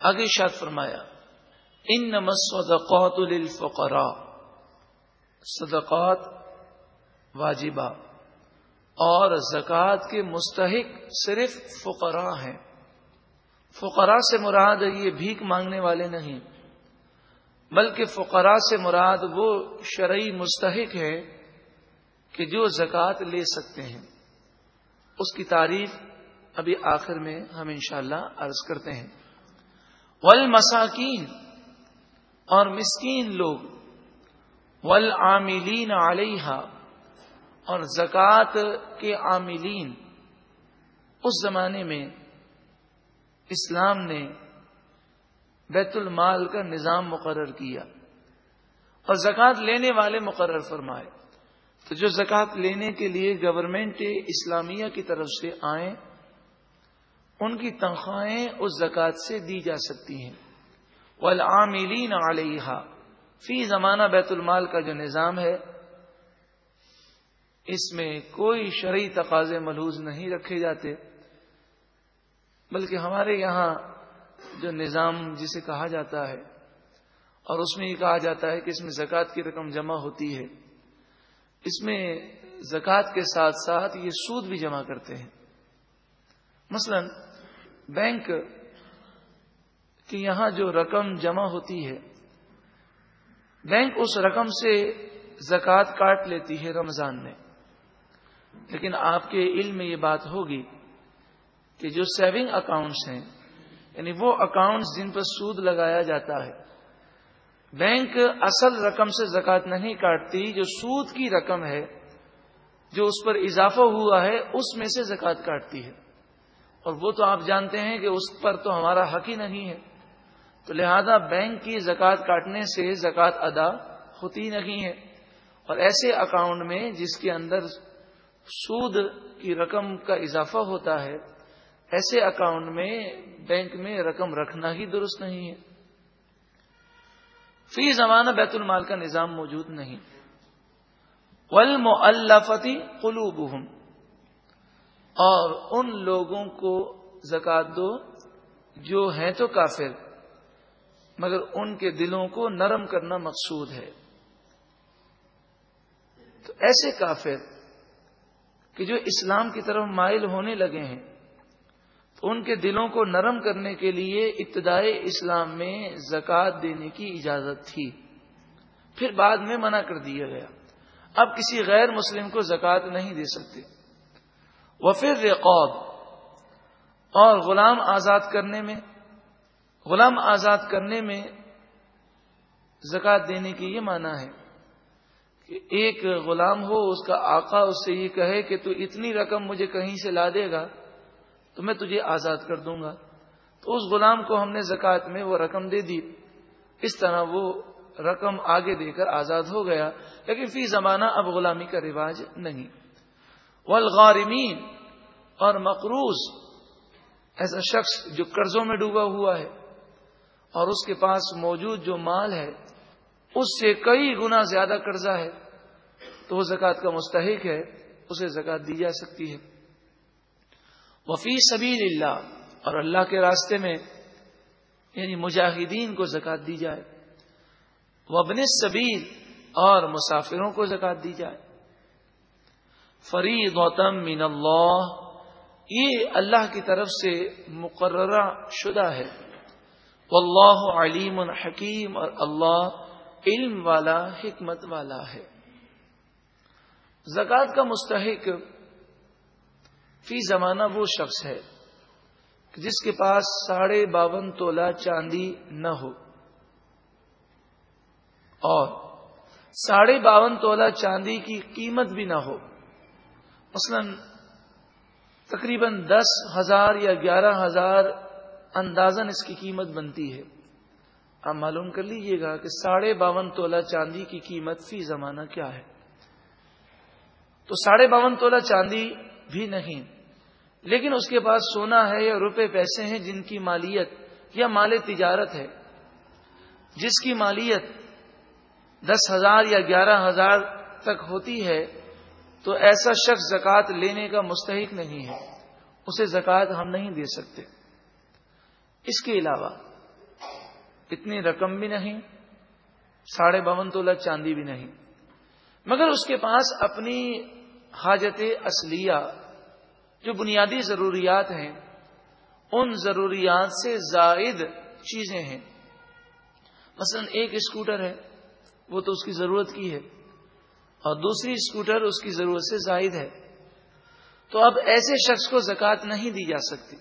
آگے شاد فرمایا ان نمسدقات للفقراء، صدقات واجبہ، اور زکوٰۃ کے مستحق صرف فقراء ہیں۔ فقراء سے مراد یہ بھیک مانگنے والے نہیں، بلکہ فقراء سے مراد وہ شرعی مستحق ہے کہ جو زکوٰۃ لے سکتے ہیں۔ اس کی تعریف ابھی آخر میں ہم انشاءاللہ عرض کرتے ہیں۔ ول مساکین اور مسکین لوگ ول عاملین علیہ اور زکوٰۃ کے عاملین۔ اس زمانے میں اسلام نے بیت المال کا نظام مقرر کیا، اور زکوٰۃ لینے والے مقرر فرمائے۔ تو جو زکوٰۃ لینے کے لیے گورنمنٹ اسلامیہ کی طرف سے آئیں ان کی تنخواہیں اس زکوٰۃ سے دی جا سکتی ہیں۔ والعاملین علیہ فی زمانہ بیت المال کا جو نظام ہے، اس میں کوئی شرعی تقاضے ملوز نہیں رکھے جاتے، بلکہ ہمارے یہاں جو نظام جسے کہا جاتا ہے، اور اس میں یہ کہا جاتا ہے کہ اس میں زکوٰۃ کی رقم جمع ہوتی ہے۔ اس میں زکوٰۃ کے ساتھ ساتھ یہ سود بھی جمع کرتے ہیں۔ مثلا بینک کی یہاں جو رقم جمع ہوتی ہے، بینک اس رقم سے زکوٰۃ کاٹ لیتی ہے رمضان میں۔ لیکن آپ کے علم میں یہ بات ہوگی کہ جو سیونگ اکاؤنٹس ہیں یعنی وہ اکاؤنٹس جن پر سود لگایا جاتا ہے، بینک اصل رقم سے زکات نہیں کاٹتی، جو سود کی رقم ہے، جو اس پر اضافہ ہوا ہے، اس میں سے زکات کاٹتی ہے۔ اور وہ تو آپ جانتے ہیں کہ اس پر تو ہمارا حق ہی نہیں ہے۔ تو لہذا بینک کی زکات کاٹنے سے زکات ادا ہوتی نہیں ہے۔ اور ایسے اکاؤنٹ میں جس کے اندر سود کی رقم کا اضافہ ہوتا ہے، ایسے اکاؤنٹ میں بینک میں رقم رکھنا ہی درست نہیں ہے۔ فی زمانہ بیت المال کا نظام موجود نہیں۔ ولم الفتی اور ان لوگوں کو زکات دو جو ہیں تو کافر، مگر ان کے دلوں کو نرم کرنا مقصود ہے۔ تو ایسے کافر کہ جو اسلام کی طرف مائل ہونے لگے ہیں، تو ان کے دلوں کو نرم کرنے کے لیے ابتدائی اسلام میں زکوٰۃ دینے کی اجازت تھی۔ پھر بعد میں منع کر دیا گیا۔ اب کسی غیر مسلم کو زکوٰۃ نہیں دے سکتے۔ وہ پھر رقوب اور غلام آزاد کرنے میں، غلام آزاد کرنے میں زکوٰۃ دینے کی یہ معنی ہے کہ ایک غلام ہو، اس کا آقا اس سے یہ کہے کہ تو اتنی رقم مجھے کہیں سے لا دے گا، تو میں تجھے آزاد کر دوں گا۔ تو اس غلام کو ہم نے زکوٰۃ میں وہ رقم دے دی۔ اس طرح وہ رقم آگے دے کر آزاد ہو گیا، لیکن فی زمانہ اب غلامی کا رواج نہیں۔ والغارمین، اور مقروض، ایسا شخص جو قرضوں میں ڈوبا ہوا ہے، اور اس کے پاس موجود جو مال ہے، اس سے کئی گنا زیادہ قرضہ ہے، تو وہ زکوٰۃ کا مستحق ہے، اسے زکوٰۃ دی جا سکتی ہے۔ وفی سبیل اللہ، اور اللہ کے راستے میں یعنی مجاہدین کو زکات دی جائے۔ وبن سبیل اور مسافروں کو زکات دی جائے۔ فرید گوتم مین اللہ۔ یہ اللہ کی طرف سے مقررہ شدہ ہے۔ واللہ علیم الحکیم اور اللہ علم والا، حکمت والا ہے۔ زکوٰۃ کا مستحق فی زمانہ وہ شخص ہے جس کے پاس ساڑھے باون تولہ چاندی نہ ہو۔ اور ساڑھے باون تولہ چاندی کی قیمت بھی نہ ہو۔ مثلا تقریباً دس ہزار یا گیارہ ہزار اندازن اس کی قیمت بنتی ہے۔ آپ معلوم کر لیجیے گا کہ ساڑھے باون تولہ چاندی کی قیمت فی زمانہ کیا ہے۔ تو ساڑھے باون تولہ چاندی بھی نہیں، لیکن اس کے پاس سونا ہے یا روپے پیسے ہیں جن کی مالیت یا مال تجارت ہے۔ جس کی مالیت دس ہزار یا گیارہ ہزار تک ہوتی ہے تو ایسا شخص زکوٰۃ لینے کا مستحق نہیں ہے۔ اسے زکوٰۃ ہم نہیں دے سکتے۔ اس کے علاوہ اتنی رقم بھی نہیں، ساڑھے باون تولہ چاندی بھی نہیں۔ مگر اس کے پاس اپنی حاجت اصلیہ جو بنیادی ضروریات ہیں، ان ضروریات سے زائد چیزیں ہیں۔ مثلا ایک اسکوٹر ہے، وہ تو اس کی ضرورت کی ہے۔ اور دوسری اسکوٹر اس کی ضرورت سے زائد ہے۔ تو اب ایسے شخص کو زکوٰۃ نہیں دی جا سکتی۔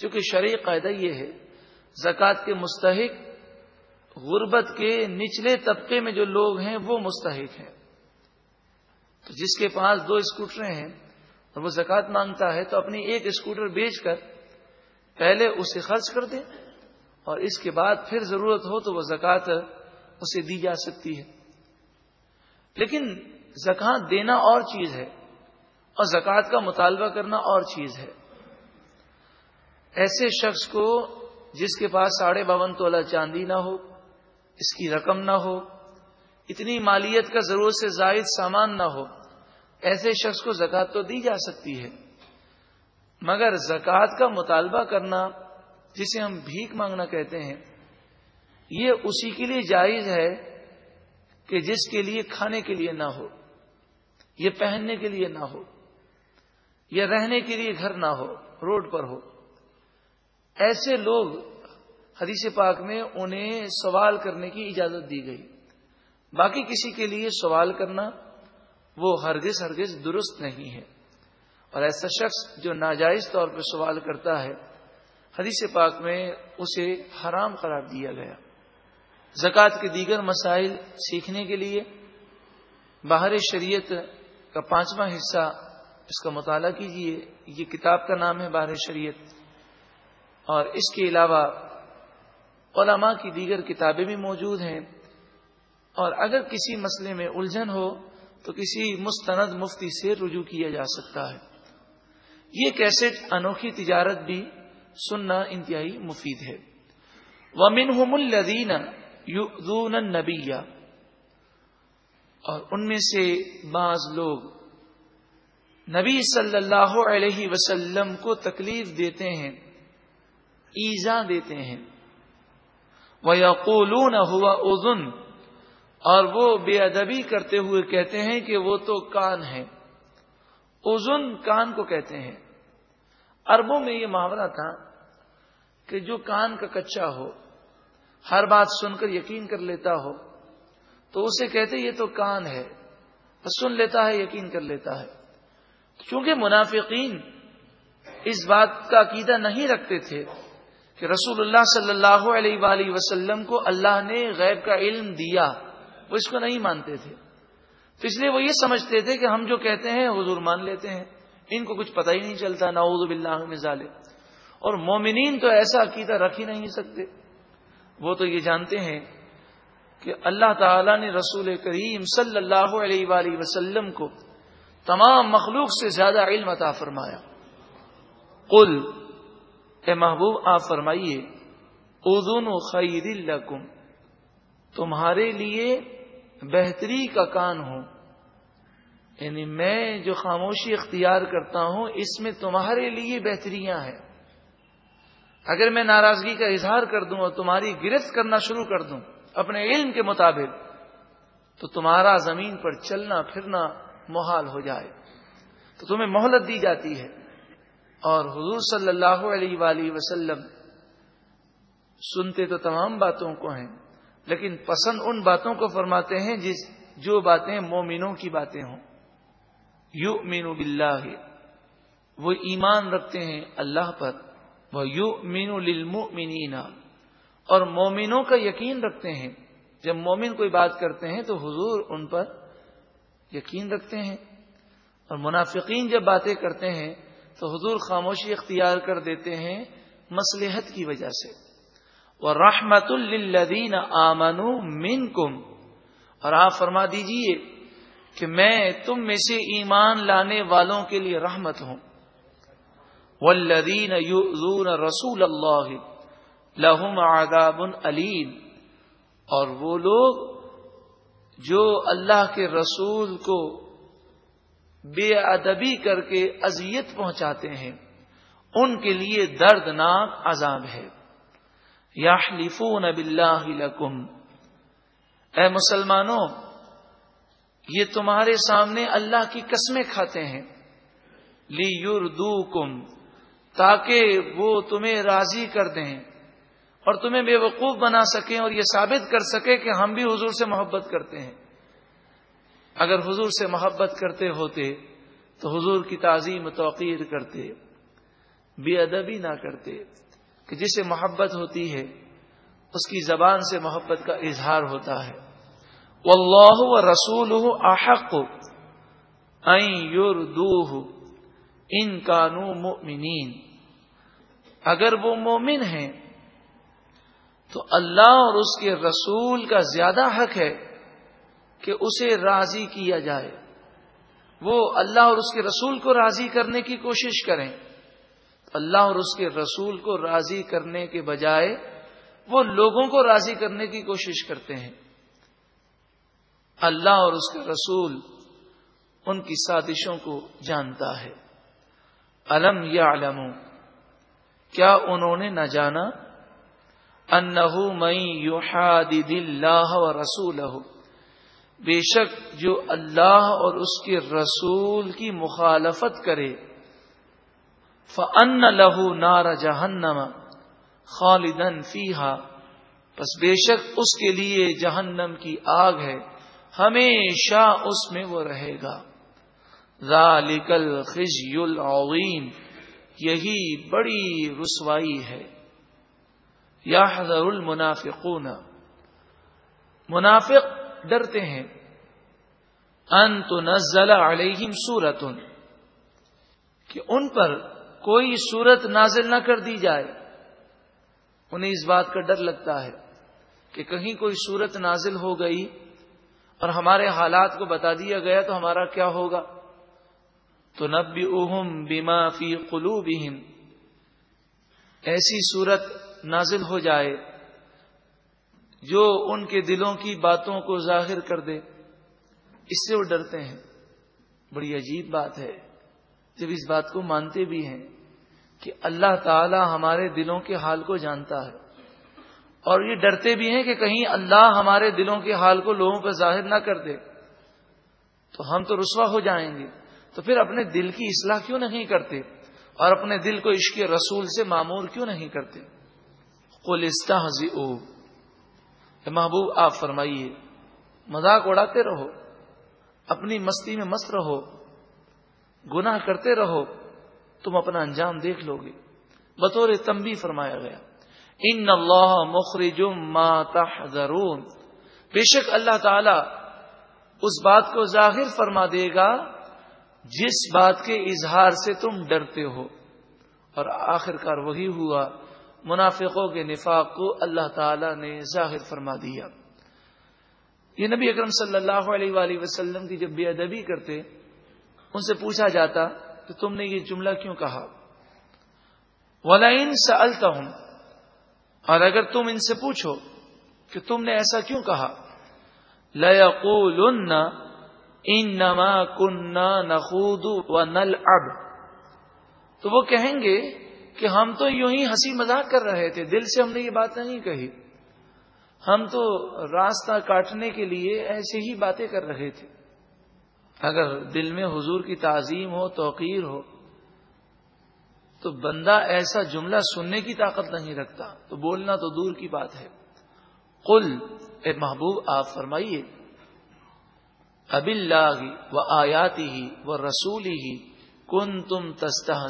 کیونکہ شرعی قاعدہ یہ ہے، زکوٰۃ کے مستحق، غربت کے نچلے طبقے میں جو لوگ ہیں وہ مستحق ہیں۔ تو جس کے پاس دو اسکوٹریں ہیں اور وہ زکوٰۃ مانگتا ہے، تو اپنی ایک اسکوٹر بیچ کر پہلے اسے خرچ کر دیں اور اس کے بعد پھر ضرورت ہو تو وہ زکوٰۃ اسے دی جا سکتی ہے۔ لیکن زکوٰۃ دینا اور چیز ہے اور زکوٰۃ کا مطالبہ کرنا اور چیز ہے۔ ایسے شخص کو جس کے پاس ساڑھے باون تولہ چاندی نہ ہو، اس کی رقم نہ ہو، اتنی مالیت کا ضرورت سے زائد سامان نہ ہو، ایسے شخص کو زکوٰۃ تو دی جا سکتی ہے۔ مگر زکوٰۃ کا مطالبہ کرنا، جسے ہم بھیک مانگنا کہتے ہیں، یہ اسی کے لیے جائز ہے کہ جس کے لیے کھانے کے لیے نہ ہو یہ پہننے کے لیے نہ ہو، یا رہنے کے لیے گھر نہ ہو، روڈ پر ہو۔ ایسے لوگ حدیث پاک میں انہیں سوال کرنے کی اجازت دی گئی۔ باقی کسی کے لیے سوال کرنا وہ ہرگز ہرگز درست نہیں ہے۔ اور ایسا شخص جو ناجائز طور پہ سوال کرتا ہے، حدیث پاک میں اسے حرام قرار دیا گیا۔ زکوٰۃ کے دیگر مسائل سیکھنے کے لیے باہر شریعت کا پانچواں حصہ اس کا مطالعہ کیجیے یہ کتاب کا نام ہے باہر شریعت۔ اور اس کے علاوہ علماء کی دیگر کتابیں بھی موجود ہیں۔ اور اگر کسی مسئلے میں الجھن ہو تو کسی مستند مفتی سے رجوع کیا جا سکتا ہے۔ یہ کیسٹ انوکھی تجارت بھی سننا انتہائی مفید ہے۔ ومن الدین نبی اور ان میں سے بعض لوگ نبی صلی اللہ علیہ وسلم کو تکلیف دیتے ہیں ایزا دیتے ہیں۔ وہ یقولون ہوا ادن اور وہ بے ادبی کرتے ہوئے کہتے ہیں کہ وہ تو کان ہے ازن کان کو کہتے ہیں۔ اربوں میں یہ محاورہ تھا کہ جو کان کا کچا ہو ہر بات سن کر یقین کر لیتا ہو تو اسے کہتے یہ تو کان ہے سن لیتا ہے، یقین کر لیتا ہے۔ کیونکہ منافقین اس بات کا عقیدہ نہیں رکھتے تھے کہ رسول اللہ صلی اللہ علیہ وآلہ وسلم کو اللہ نے غیب کا علم دیا، وہ اس کو نہیں مانتے تھے۔ تو اس لیے وہ یہ سمجھتے تھے کہ ہم جو کہتے ہیں، حضور مان لیتے ہیں۔ ان کو کچھ پتہ ہی نہیں چلتا، نعوذ باللہ من ظالم اور مومنین تو ایسا عقیدہ رکھ ہی نہیں سکتے۔ وہ تو یہ جانتے ہیں کہ اللہ تعالی نے رسول کریم صلی اللہ علیہ وآلہ وسلم کو تمام مخلوق سے زیادہ علم عطا فرمایا۔ قل، اے محبوب، آپ فرمائیے ادون و خیر الکم تمہارے لیے بہتری کا کان ہو یعنی میں جو خاموشی اختیار کرتا ہوں، اس میں تمہارے لیے بہتریاں ہیں۔ اگر میں ناراضگی کا اظہار کر دوں اور تمہاری گرفت کرنا شروع کر دوں اپنے علم کے مطابق، تو تمہارا زمین پر چلنا پھرنا محال ہو جائے۔ تو تمہیں مہلت دی جاتی ہے۔ اور حضور صلی اللہ علیہ وآلہ وسلم سنتے تو تمام باتوں کو ہیں، لیکن پسند ان باتوں کو فرماتے ہیں جس جو باتیں مومنوں کی باتیں ہوں۔ یو مینو بلّہ وہ ایمان رکھتے ہیں اللہ پر۔ وہ یو مین المنینا اور مومنوں کا یقین رکھتے ہیں۔ جب مومن کوئی بات کرتے ہیں تو حضور ان پر یقین رکھتے ہیں۔ اور منافقین جب باتیں کرتے ہیں تو حضور خاموشی اختیار کر دیتے ہیں مسلحت کی وجہ سے۔ وہ رحمت الدین آمن مین کم اور آپ فرما دیجیے کہ میں تم میں سے ایمان لانے والوں کے لیے رحمت ہوں۔ والذین یؤذون رسول اللہ لہم عذاب علیم۔ اور وہ لوگ جو اللہ کے رسول کو بے ادبی کر کے اذیت پہنچاتے ہیں، ان کے لیے دردناک عذاب ہے۔ یا لکم۔ اے مسلمانوں، یہ تمہارے سامنے اللہ کی قسمیں کھاتے ہیں۔ لی یور تاکہ وہ تمہیں راضی کر دیں اور تمہیں بے وقوف بنا سکیں اور یہ ثابت کر سکے کہ ہم بھی حضور سے محبت کرتے ہیں۔ اگر حضور سے محبت کرتے ہوتے تو حضور کی تعظیم توقیر کرتے، بے ادبی نہ کرتے کہ جسے محبت ہوتی ہے، اس کی زبان سے محبت کا اظہار ہوتا ہے۔ واللہ و رسول احق ان کانو مؤمنین۔ اگر وہ مومن ہیں، تو اللہ اور اس کے رسول کا زیادہ حق ہے کہ اسے راضی کیا جائے۔ وہ اللہ اور اس کے رسول کو راضی کرنے کی کوشش کریں۔ اللہ اور اس کے رسول کو راضی کرنے کے بجائے وہ لوگوں کو راضی کرنے کی کوشش کرتے ہیں۔ اللہ اور اس کا رسول ان کی سازشوں کو جانتا ہے۔ علم یا علم کیا انہوں نے نہ جانا؟ انہو مئی یو و رسول بے شک جو اللہ اور اس کے رسول کی مخالفت کرے فن لہو نار جہنم خالدن فیحا بس بے شک اس کے لیے جہنم کی آگ ہے، ہمیشہ اس میں وہ رہے گا۔ ذالک الخزی العظیم یہی بڑی رسوائی ہے۔ یا حضر المنافقون۔ منافق ڈرتے ہیں۔ انت نزل علیہم سورت کہ ان پر کوئی صورت نازل نہ کر دی جائے۔ انہیں اس بات کا ڈر لگتا ہے کہ کہیں کوئی صورت نازل ہو گئی اور ہمارے حالات کو بتا دیا گیا تو ہمارا کیا ہوگا؟ تو نبی اہم بیما فی قلو ایسی صورت نازل ہو جائے جو ان کے دلوں کی باتوں کو ظاہر کر دے۔ اس سے وہ ڈرتے ہیں۔ بڑی عجیب بات ہے۔ جب اس بات کو مانتے بھی ہیں کہ اللہ تعالی ہمارے دلوں کے حال کو جانتا ہے، اور یہ ڈرتے بھی ہیں کہ کہیں اللہ ہمارے دلوں کے حال کو لوگوں پہ ظاہر نہ کر دے، تو ہم تو رسوا ہو جائیں گے۔ تو پھر اپنے دل کی اصلاح کیوں نہیں کرتے؟ اور اپنے دل کو عشق رسول سے معمور کیوں نہیں کرتے؟ قلستہ او محبوب، آپ فرمائیے، مذاق اڑاتے رہو، اپنی مستی میں مست رہو، گناہ کرتے رہو، تم اپنا انجام دیکھ لو گے۔ بطور تمبی فرمایا گیا۔ ان اللہ مخرج ما تحذرون۔ بے شک اللہ تعالی اس بات کو ظاہر فرما دے گا جس بات کے اظہار سے تم ڈرتے ہو۔ اور آخر کار وہی ہوا، منافقوں کے نفاق کو اللہ تعالی نے ظاہر فرما دیا۔ یہ نبی اکرم صلی اللہ علیہ وآلہ وسلم کی جب بے ادبی کرتے، ان سے پوچھا جاتا کہ تم نے یہ جملہ کیوں کہا؟ ولائن سلتا ہوں اور اگر تم ان سے پوچھو کہ تم نے ایسا کیوں کہا؟ لَيَقُولُنَّ انما کننا نخود و نل اب تو وہ کہیں گے کہ ہم تو یوں ہی ہنسی مذاق کر رہے تھے، دل سے ہم نے یہ بات نہیں کہی۔ ہم تو راستہ کاٹنے کے لیے ایسے ہی باتیں کر رہے تھے۔ اگر دل میں حضور کی تعظیم ہو، توقیر ہو، تو بندہ ایسا جملہ سننے کی طاقت نہیں رکھتا۔ تو بولنا تو دور کی بات ہے۔ قل، اے محبوب، آپ فرمائیے۔ اب اللہ و آیاتی ہی و رسولی ہی کن تم تستہ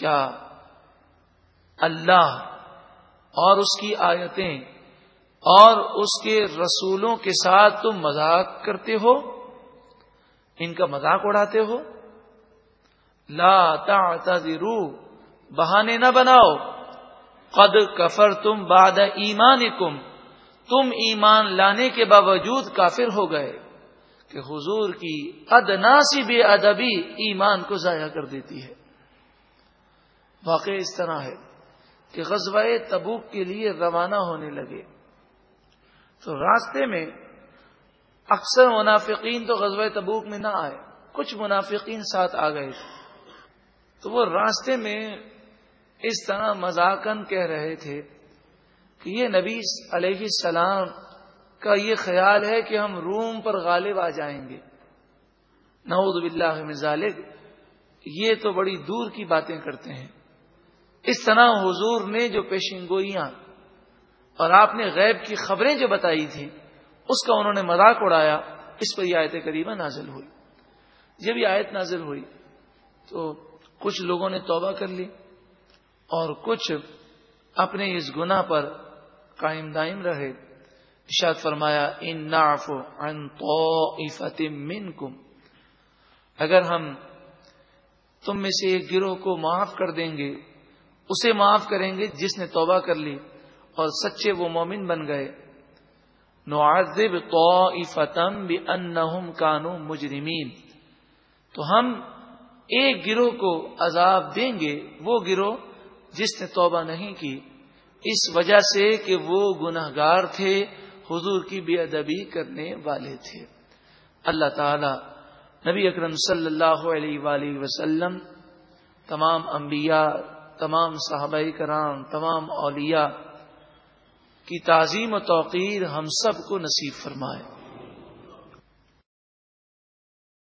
کیا اللہ اور اس کی آیتیں اور اس کے رسولوں کے ساتھ تم مذاق کرتے ہو؟ ان کا مذاق اڑاتے ہو؟ لا تعتذرو، بہانے نہ بناؤ۔ قد کفر تم باد ایمان تم ایمان لانے کے باوجود کافر ہو گئے کہ حضور کی ادنا سی بے ادبی ایمان کو ضائع کر دیتی ہے۔ واقع اس طرح ہے کہ غزوہ تبوک کے لیے روانہ ہونے لگے۔ تو راستے میں اکثر منافقین تو غزوہ تبوک میں نہ آئے، کچھ منافقین ساتھ آ گئے۔ تھے تو وہ راستے میں اس طرح مذاکن کہہ رہے تھے کہ یہ نبی علیہ السلام کا یہ خیال ہے کہ ہم روم پر غالب آ جائیں گے۔ نعوذ باللہ من ذالک، یہ تو بڑی دور کی باتیں کرتے ہیں۔ اس طرح حضور نے جو پیشن گوئیاں اور آپ نے غیب کی خبریں جو بتائی تھی اس کا انہوں نے مذاق اڑایا، اس پر یہ آیت قریبا نازل ہوئی۔ جب یہ آیت نازل ہوئی تو کچھ لوگوں نے توبہ کر لی اور کچھ اپنے اس گناہ پر قائم دائم رہے۔ اشاد فرمایا، ان ناف ان تو من کم اگر ہم تم میں سے ایک گروہ کو معاف کر دیں گے، اسے معاف کریں گے جس نے توبہ کر لی اور سچے وہ مومن بن گئے۔ نعذب طائفتم بانہم کانوا مجرمین۔ تو ہم ایک گروہ کو عذاب دیں گے، وہ گروہ جس نے توبہ نہیں کی۔ اس وجہ سے کہ وہ گناہ گار تھے، حضور کی بے ادبی کرنے والے تھے۔ اللہ تعالی نبی اکرم صلی اللہ علیہ وآلہ وسلم، تمام انبیاء، تمام صحابہ کرام، تمام اولیاء کی تعظیم و توقیر ہم سب کو نصیب فرمائے۔